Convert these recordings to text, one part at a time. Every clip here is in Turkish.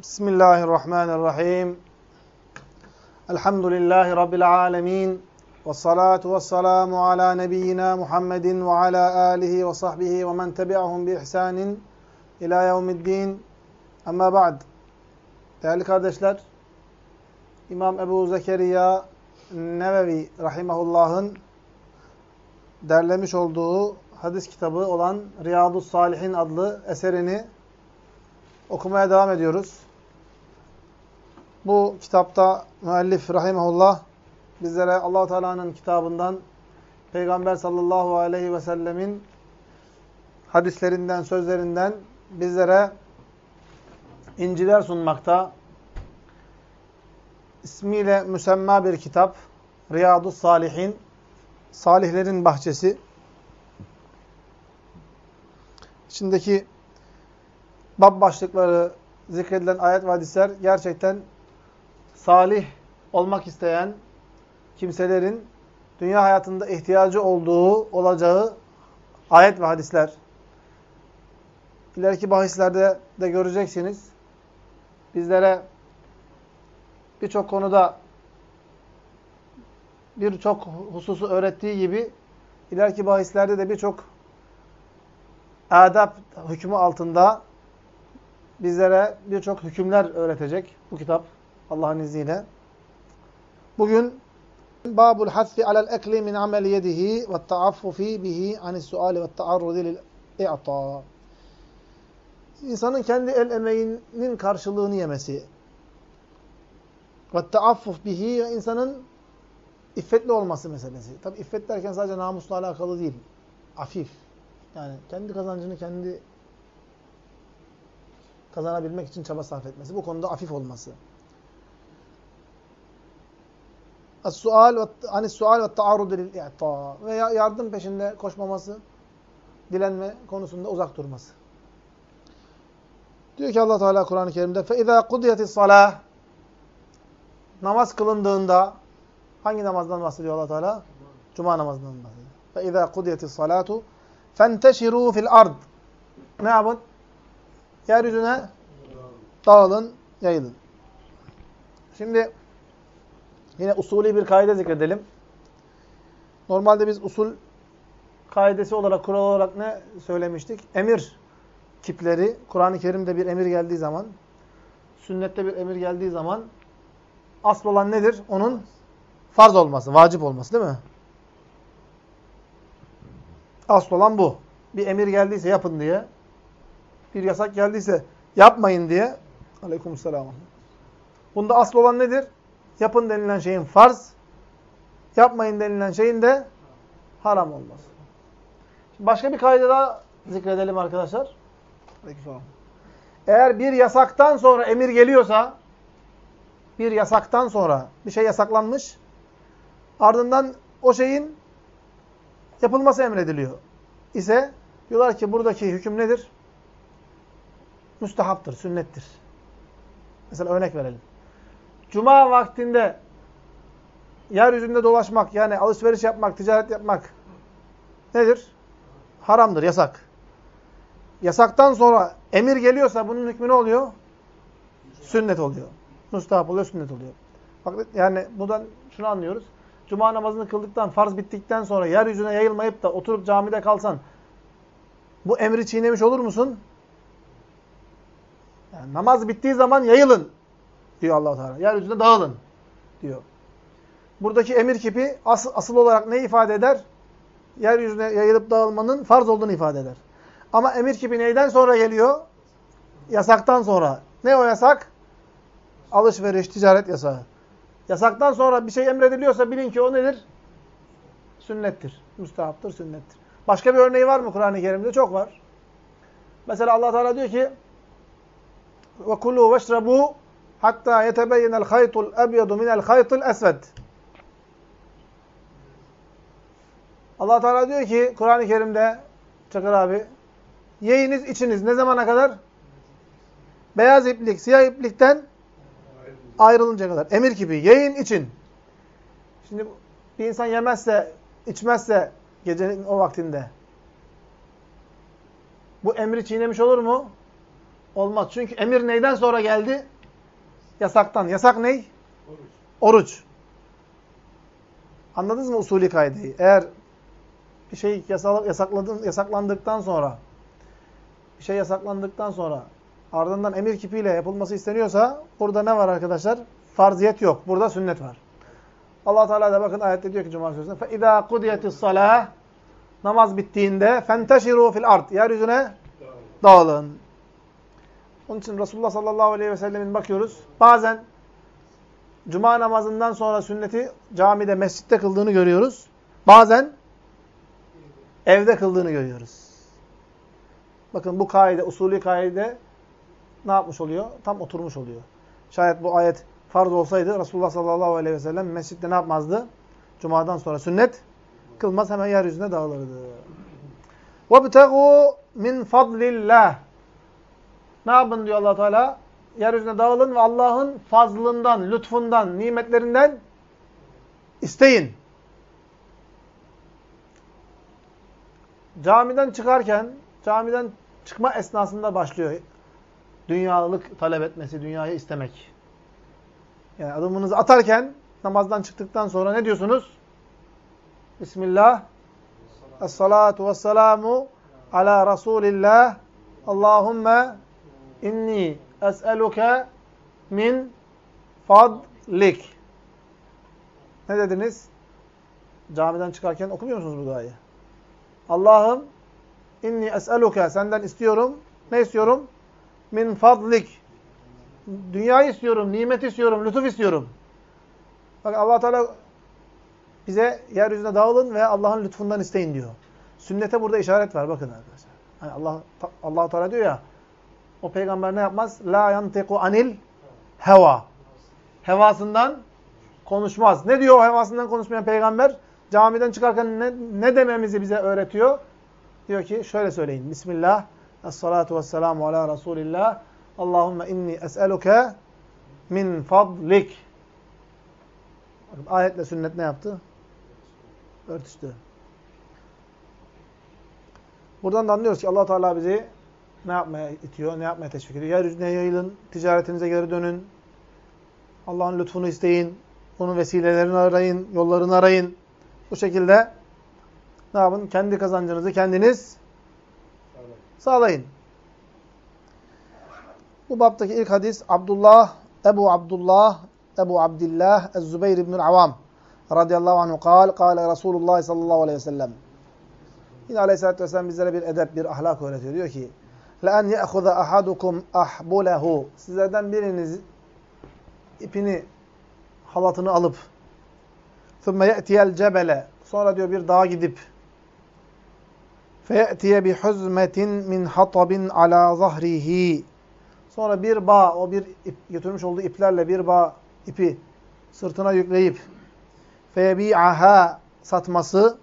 Bismillahirrahmanirrahim. Elhamdülillahi Rabbil alemin. Ve salatu ve selamu ala nebiyyina Muhammedin ve ala alihi ve sahbihi ve men tebi'ahum bi ihsanin ila yevmiddin. Amma ba'd. Değerli kardeşler, İmam Ebu Zekeriya Nevevi Rahimahullah'ın derlemiş olduğu hadis kitabı olan Riyadu Salihin adlı eserini okumaya devam ediyoruz. Bu kitapta müellif rahimehullah bizlere Allah Teala'nın kitabından Peygamber sallallahu aleyhi ve sellemin hadislerinden, sözlerinden bizlere inciler sunmakta. İsmiyle müsemma bir kitap. Riyadu Salihin. Salihlerin bahçesi. İçindeki bab başlıkları, zikredilen ayet ve hadisler gerçekten salih olmak isteyen kimselerin dünya hayatında ihtiyacı olduğu, olacağı ayet ve hadisler. İleriki bahislerde de göreceksiniz. Bizlere birçok konuda birçok hususu öğrettiği gibi ileriki bahislerde de birçok adab hükmü altında bizlere birçok hükümler öğretecek bu kitap Allah'ın izniyle. Bugün babul hasfi alel ekli min ameli yedihi ve taaffufi bihi anis suali ve taarrudi lil i'ta. İnsanın kendi el emeğinin karşılığını yemesi. Ve taaffuf bihi insanın iffetli olması meselesi. Tabi iffet derken sadece namusla alakalı değil. Afif. Yani kendi kazancını kendi kazanabilmek için çaba sarf etmesi. Bu konuda afif olması. Es-sual ve anis sual ve taarrud lil i'ta ve yardım peşinde koşmaması, dilenme konusunda uzak durması. Diyor ki Allah Teala Kur'an-ı Kerim'de fe iza qudiyetis salah namaz kılındığında hangi namazdan bahsediyor Allah Teala? Cuma namazından bahsediyor. Fe iza qudiyetis salatu fenteşiru fil ard. Ne yapın? Yeryüzüne dağılın, yayılın. Şimdi yine usulü bir kaide zikredelim. Normalde biz usul kaidesi olarak, kural olarak ne söylemiştik? Emir kipleri, Kur'an-ı Kerim'de bir emir geldiği zaman, sünnette bir emir geldiği zaman asıl olan nedir? Onun farz olması, vacip olması değil mi? Asıl olan bu. Bir emir geldiyse yapın diye, bir yasak geldiyse yapmayın diye. Aleykümselam. Bunda asıl olan nedir? Yapın denilen şeyin farz, yapmayın denilen şeyin de haram olması. başka bir kaide daha zikredelim arkadaşlar. Eğer bir yasaktan sonra emir geliyorsa, bir yasaktan sonra bir şey yasaklanmış, ardından o şeyin yapılması emrediliyor ise diyorlar ki buradaki hüküm nedir? Müstehaptır, sünnettir. Mesela örnek verelim. Cuma vaktinde yeryüzünde dolaşmak, yani alışveriş yapmak, ticaret yapmak nedir? Haramdır, yasak. Yasaktan sonra emir geliyorsa bunun hükmü ne oluyor? Sünnet oluyor. Mustahap oluyor, sünnet oluyor. Bak yani buradan şunu anlıyoruz. Cuma namazını kıldıktan, farz bittikten sonra yeryüzüne yayılmayıp da oturup camide kalsan bu emri çiğnemiş olur musun? Yani namaz bittiği zaman yayılın diyor allah Teala. Yeryüzüne dağılın diyor. Buradaki emir kipi asıl, asıl olarak ne ifade eder? Yeryüzüne yayılıp dağılmanın farz olduğunu ifade eder. Ama emir kipi neyden sonra geliyor? Yasaktan sonra. Ne o yasak? Alışveriş, ticaret yasağı. Yasaktan sonra bir şey emrediliyorsa bilin ki o nedir? Sünnettir. Müstahaptır, sünnettir. Başka bir örneği var mı Kur'an-ı Kerim'de? Çok var. Mesela Allah Teala diyor ki ve kulu veşrabu hatta yetebeyyinel haytul ebyadu minel haytul esved. Allah Teala diyor ki Kur'an-ı Kerim'de Çakır abi yiyiniz içiniz ne zamana kadar? Beyaz iplik, siyah iplikten ayrılınca kadar. Emir gibi yiyin için. Şimdi bir insan yemezse, içmezse gecenin o vaktinde bu emri çiğnemiş olur mu? Olmaz. Çünkü emir neyden sonra geldi? Yasaktan. Yasak ney? Oruç. Oruç. Anladınız mı usulü kaideyi? Eğer bir şey yasakladın, yasaklandıktan sonra bir şey yasaklandıktan sonra ardından emir kipiyle yapılması isteniyorsa burada ne var arkadaşlar? Farziyet yok. Burada sünnet var. Allah Teala da bakın ayette diyor ki Cuma suresinde fe iza kudiyetis salah namaz bittiğinde fenteşiru fil ard yeryüzüne dağılın. Onun için Resulullah sallallahu aleyhi ve sellemin bakıyoruz. Bazen Cuma namazından sonra sünneti camide, mescitte kıldığını görüyoruz. Bazen evde kıldığını görüyoruz. Bakın bu kaide, usulü kaide ne yapmış oluyor? Tam oturmuş oluyor. Şayet bu ayet farz olsaydı Resulullah sallallahu aleyhi ve sellem mescitte ne yapmazdı? Cuma'dan sonra sünnet kılmaz hemen yeryüzüne dağılırdı. وَبْتَغُوا min fadlillah. Ne yapın diyor allah Teala? Yeryüzüne dağılın ve Allah'ın fazlından, lütfundan, nimetlerinden isteyin. Camiden çıkarken, camiden çıkma esnasında başlıyor. Dünyalık talep etmesi, dünyayı istemek. Yani adımınızı atarken, namazdan çıktıktan sonra ne diyorsunuz? Bismillah. Es-salatu vesselamu ala Resulillah. Allahümme inni es'eluke min fadlik. Ne dediniz? Camiden çıkarken okumuyor musunuz bu duayı? Allah'ım inni es'eluke senden istiyorum. Ne istiyorum? Min fadlik. Dünyayı istiyorum, nimet istiyorum, lütuf istiyorum. Bak Allah Teala bize yeryüzüne dağılın ve Allah'ın lütfundan isteyin diyor. Sünnete burada işaret var bakın arkadaşlar. Hani Allah Allah Teala diyor ya o peygamber ne yapmaz? La yantiku anil heva. Hevasından konuşmaz. Ne diyor o hevasından konuşmayan peygamber? Camiden çıkarken ne, ne dememizi bize öğretiyor? Diyor ki şöyle söyleyin. Bismillah. Es-salatu vesselamu ala Resulillah. Allahümme inni es'eluke min fadlik. Ayetle sünnet ne yaptı? Örtüştü. Buradan da anlıyoruz ki allah Teala bizi ne yapmaya itiyor, ne yapmaya teşvik ediyor. Yeryüzüne yayılın, ticaretinize geri dönün. Allah'ın lütfunu isteyin. Onun vesilelerini arayın, yollarını arayın. Bu şekilde ne yapın? Kendi kazancınızı kendiniz sağlayın. Bu baptaki ilk hadis Abdullah, Ebu Abdullah, Ebu Abdillah, Ez-Zübeyir ibn Avam radıyallahu anhu kal, kale Resulullah sallallahu aleyhi ve sellem. Yine aleyhissalatü vesselam bizlere bir edep, bir ahlak öğretiyor. Diyor ki, لَاَنْ يَأْخُذَ أَحَدُكُمْ أَحْبُلَهُ Sizlerden biriniz ipini, halatını alıp ثُمَّ يَأْتِيَ الْجَبَلَ Sonra diyor bir dağa gidip فَيَأْتِيَ بِحُزْمَةٍ مِنْ حَطَبٍ عَلَى ظَهْرِهِ Sonra bir bağ, o bir ip, götürmüş olduğu iplerle bir bağ ipi sırtına yükleyip فَيَبِيعَهَا satması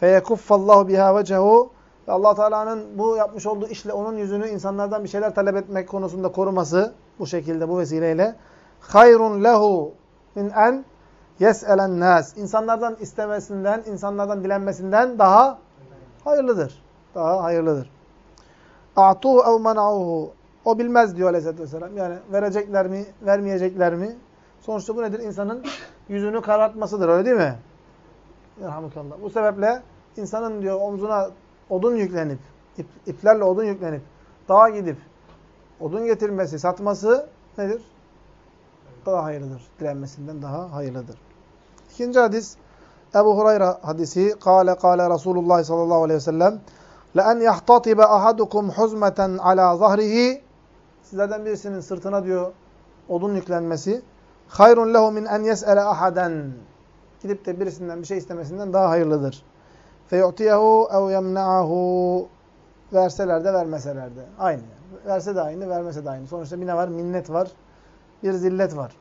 فَيَكُفَّ اللّٰهُ بِهَا وَجَهُ ve allah Teala'nın bu yapmış olduğu işle onun yüzünü insanlardan bir şeyler talep etmek konusunda koruması bu şekilde, bu vesileyle hayrun lehu min en yes'elen nas. İnsanlardan istemesinden, insanlardan dilenmesinden daha hayırlıdır. Daha hayırlıdır. A'tuhu ev man'uhu. O bilmez diyor Aleyhisselatü Vesselam. Yani verecekler mi, vermeyecekler mi? Sonuçta bu nedir? İnsanın yüzünü karartmasıdır. Öyle değil mi? Yerhamukallah. Bu sebeple insanın diyor omzuna odun yüklenip, ip, iplerle odun yüklenip, dağa gidip, odun getirmesi, satması nedir? Daha hayırlıdır. Direnmesinden daha hayırlıdır. İkinci hadis, Ebu Hurayra hadisi, Kale kale Resulullah sallallahu aleyhi ve sellem, لَاَنْ يَحْتَطِبَ أَحَدُكُمْ حُزْمَةً عَلَى ظَهْرِهِ Sizlerden birisinin sırtına diyor odun yüklenmesi, hayrun lehu min en yes'ele ahaden. Gidip de birisinden bir şey istemesinden daha hayırlıdır. فَيُعْتِيَهُ اَوْ يَمْنَعَهُ Verseler de vermeseler de. Aynı. Verse de aynı, vermese de aynı. Sonuçta bir ne var? Minnet var. Bir zillet var.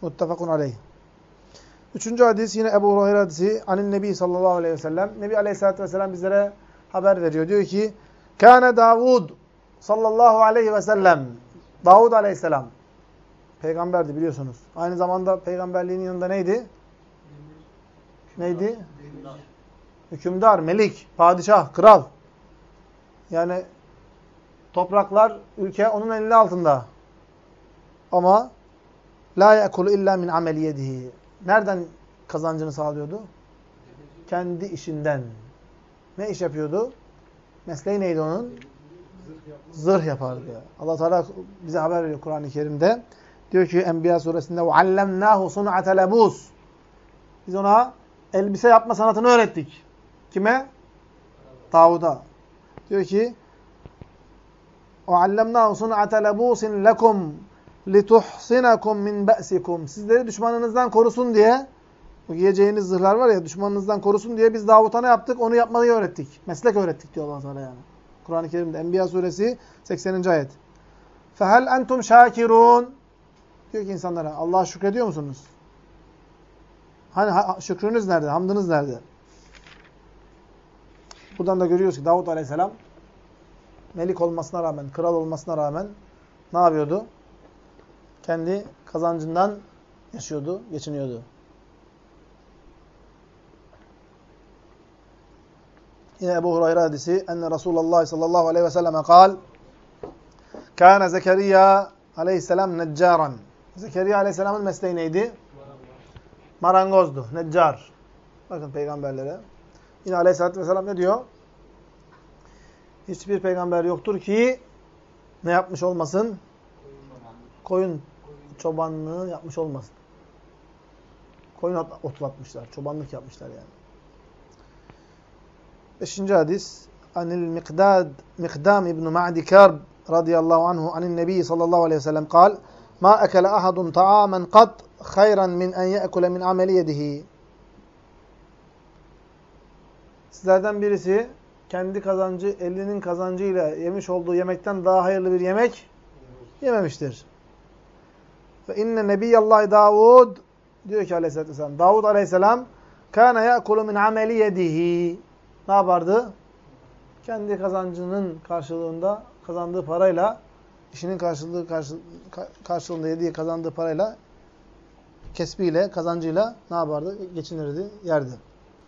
Muttefakun aleyh. Üçüncü hadis yine Ebu Hureyre hadisi. Anin Nebi sallallahu aleyhi ve sellem. Nebi aleyhissalatü vesselam bizlere haber veriyor. Diyor ki, Kâne Davud sallallahu aleyhi ve sellem. Davud aleyhisselam. Peygamberdi biliyorsunuz. Aynı zamanda peygamberliğinin yanında neydi? Neydi? Hükümdar, melik, padişah, kral. Yani topraklar, ülke onun elinin altında. Ama la yekulu illa min ameliyedihi. Nereden kazancını sağlıyordu? Kendi işinden. Ne iş yapıyordu? Mesleği neydi onun? Zırh yapardı. Allah Teala bize haber veriyor Kur'an-ı Kerim'de. Diyor ki Enbiya suresinde وَعَلَّمْنَاهُ صُنْعَةَ لَبُوسِ Biz ona elbise yapma sanatını öğrettik. Kime? Davud'a. Diyor ki وَعَلَّمْنَاهُ صُنْعَةَ لَبُوسٍ لَكُمْ لِتُحْصِنَكُمْ مِنْ بَأْسِكُمْ Sizleri düşmanınızdan korusun diye bu giyeceğiniz zırhlar var ya düşmanınızdan korusun diye biz Davut'a ne yaptık? Onu yapmayı öğrettik. Meslek öğrettik diyor Allah Teala yani. Kur'an-ı Kerim'de Enbiya suresi 80. ayet. فَهَلْ entum şakirun Diyor ki insanlara Allah'a şükrediyor musunuz? Hani ha, şükrünüz nerede? Hamdınız nerede? Buradan da görüyoruz ki Davut Aleyhisselam melik olmasına rağmen, kral olmasına rağmen ne yapıyordu? Kendi kazancından yaşıyordu, geçiniyordu. Yine Ebu Hurayra hadisi enne Resulullah sallallahu aleyhi ve selleme kal Kâne Zekeriya aleyhisselam neccaran. Zekeriya aleyhisselamın mesleği neydi? Marangozdu, neccar. Bakın peygamberlere. Yine aleyhissalatü vesselam ne diyor? Hiçbir peygamber yoktur ki ne yapmış olmasın? Koyun çobanlığı yapmış olmasın. Koyun otlatmışlar, çobanlık yapmışlar yani. Beşinci hadis. Anil Miqdad, Miqdam İbn Ma'di Karb radıyallahu anhu anin Nebi sallallahu aleyhi ve sellem kal Ma ekele ahadun ta'amen kat hayran min en ye'kule min ameli yedihi. Sizlerden birisi kendi kazancı, elinin kazancıyla yemiş olduğu yemekten daha hayırlı bir yemek yememiştir. Ve inne nebiyallahi Davud diyor ki aleyhissalatü vesselam Davud aleyhisselam kana ya'kulu min ameli yedihi. Ne yapardı? Kendi kazancının karşılığında kazandığı parayla işinin karşılığı karşılığında yediği kazandığı parayla kesbiyle, kazancıyla ne yapardı? Geçinirdi, yerdi.